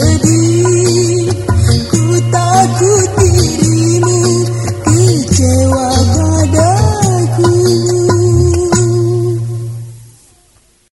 Baby